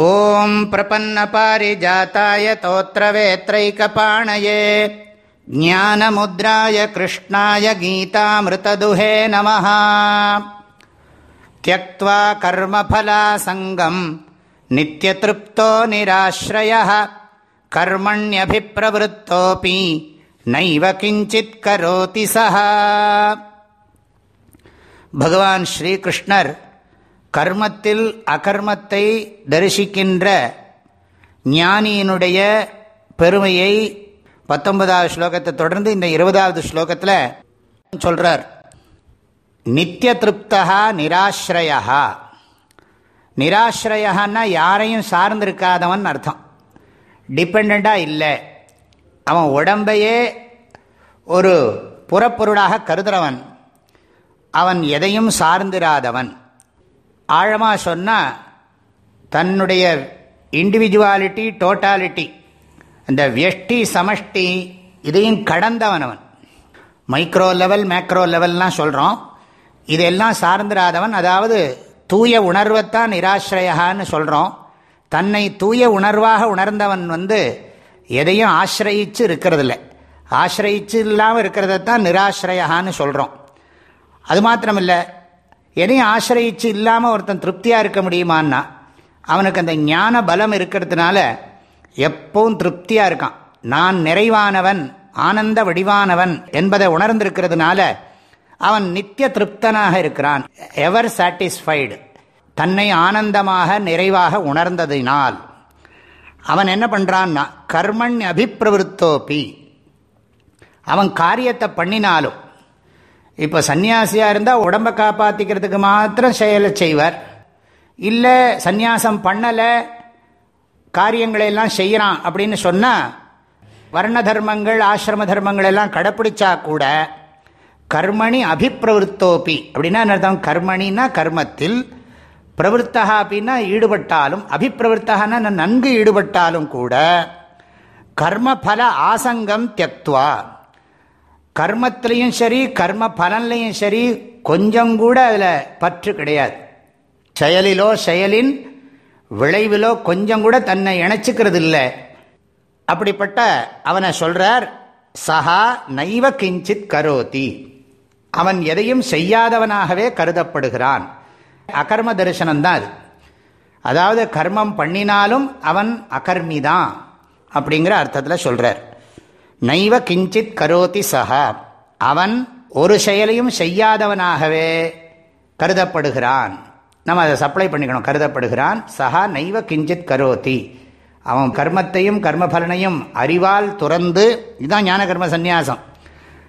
ॐ प्रपन्नपारिजाताय तोत्रवेत्रैकपाणये ज्ञानमुद्राय कृष्णाय गीतामृतदुहे नमः त्यक्त्वा कर्मफलासङ्गम् नित्यतृप्तो निराश्रयः कर्मण्यभिप्रवृत्तोऽपि नैव किञ्चित् करोति सः भगवान् श्रीकृष्णर् கர்மத்தில் அகர்மத்தை தரிசிக்கின்ற ஞானியினுடைய பெருமையை பத்தொன்பதாவது ஸ்லோகத்தை தொடர்ந்து இந்த இருபதாவது ஸ்லோகத்தில் சொல்கிறார் நித்திய திருப்தா நிராஸ்ரயா நிராஸ்ரயான்னா யாரையும் சார்ந்திருக்காதவன் அர்த்தம். டிபெண்ட்டாக இல்லை. அவன் உடம்பையே ஒரு புறப்பொருளாக கருதுறவன். அவன் எதையும் சார்ந்திராதவன். ஆழமாக சொன்னால் தன்னுடைய இண்டிவிஜுவாலிட்டி டோட்டாலிட்டி அந்த வியஷ்டி சமஷ்டி இதையும் கடந்தவன் அவன் மைக்ரோ லெவல் மேக்ரோ லெவல்லாம் சொல்கிறோம் இதெல்லாம் சார்ந்திராதவன். அதாவது தூய உணர்வைத்தான் நிராசிரயான்னு சொல்கிறோம் தன்னை தூய உணர்வாக உணர்ந்தவன் வந்து எதையும் ஆசிரயிச்சு இருக்கிறதில்ல. ஆசிரயிச்சு இல்லாமல் இருக்கிறதத்தான் நிராசிரயான்னு சொல்கிறோம் அது மாத்திரமில்லை எதையும் ஆசிரயிச்சு இல்லாமல் ஒருத்தன் திருப்தியாக இருக்க முடியுமான்னா அவனுக்கு அந்த ஞான பலம் இருக்கிறதுனால எப்பவும் திருப்தியாக இருக்கான். நான் நிறைவானவன் ஆனந்த வடிவானவன் என்பதை உணர்ந்திருக்கிறதுனால அவன் நித்திய திருப்தனாக இருக்கிறான். எவர் சாட்டிஸ்ஃபைடு தன்னை ஆனந்தமாக நிறைவாக உணர்ந்ததினால். அவன் என்ன பண்ணுறான்னா கர்மண் அபிப்பிரவருத்தோப்பி அவன் காரியத்தை பண்ணினாலும் இப்போ சன்னியாசியாக இருந்தால் உடம்பை காப்பாற்றிக்கிறதுக்கு மாத்திரம் செயலை செய்வார். இல்லை சந்நியாசம் பண்ணலை காரியங்களையெல்லாம் செய்கிறான் அப்படின்னு சொன்னால் வர்ண தர்மங்கள் ஆசிரம தர்மங்கள் எல்லாம் கடைப்பிடிச்சா கூட கர்மணி அபிப்பிரவருத்தோப்பி அப்படின்னா அர்த்தம்? கர்மணின்னா கர்மத்தில் பிரவருத்தா அப்படின்னா ஈடுபட்டாலும் அபிப்பிரவருத்தகன்னா நன்கு ஈடுபட்டாலும் கூட கர்மபல ஆசங்கம் தியக்துவா. கர்மத்திலையும் சரி கர்ம பலன்லையும் சரி கொஞ்சம் கூட அதில் பற்று கிடையாது. செயலிலோ செயலின் விளைவிலோ கொஞ்சம் கூட தன்னை இணைச்சிக்கிறது இல்லை அப்படிப்பட்ட அவனை சொல்றார் சஹா நைவ கிஞ்சித் கரோதி. அவன் எதையும் செய்யாதவனாகவே கருதப்படுகிறான். அகர்ம தரிசனம் தான் அது. அதாவது கர்மம் பண்ணினாலும் அவன் அகர்மிதான் அப்படிங்கிற அர்த்தத்தில் சொல்றார். நைவ கிஞ்சித் கரோதி சஹா. அவன் ஒரு செயலையும் செய்யாதவனாகவே கருதப்படுகிறான். நம்ம அதை சப்ளை பண்ணிக்கணும். கருதப்படுகிறான். சஹா நைவ கிஞ்சித் கரோதி. அவன் கர்மத்தையும் கர்மபலனையும் அறிவால் துறந்து இதுதான் ஞான கர்ம சந்நியாசம்.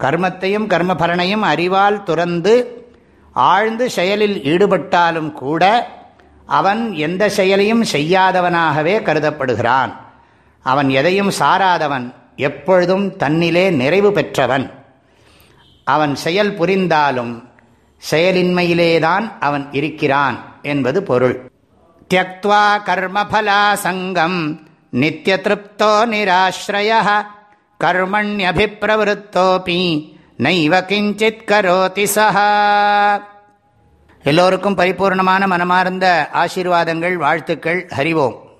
கர்மத்தையும் கர்மபலனையும் அறிவால் துறந்து ஆழ்ந்து செயலில் ஈடுபட்டாலும் கூட அவன் எந்த செயலையும் செய்யாதவனாகவே கருதப்படுகிறான். அவன் எதையும் சாராதவன். எப்பொழுதும் தன்னிலே நிறைவு பெற்றவன். அவன் செயல் புரிந்தாலும் செயலின்மையிலேதான் அவன் இருக்கிறான் என்பது பொருள். தியக்வா கர்மபலா சங்கம் நித்திய திருப்தோ நிராஸ்ரய கர்மண்யபிப்பிரவருத்தோபி நைவ கிஞ்சித் கரோதி சஹா. எல்லோருக்கும் பரிபூர்ணமான மனமார்ந்த ஆசீர்வாதங்கள் வாழ்த்துக்கள் ஹரிவோம்.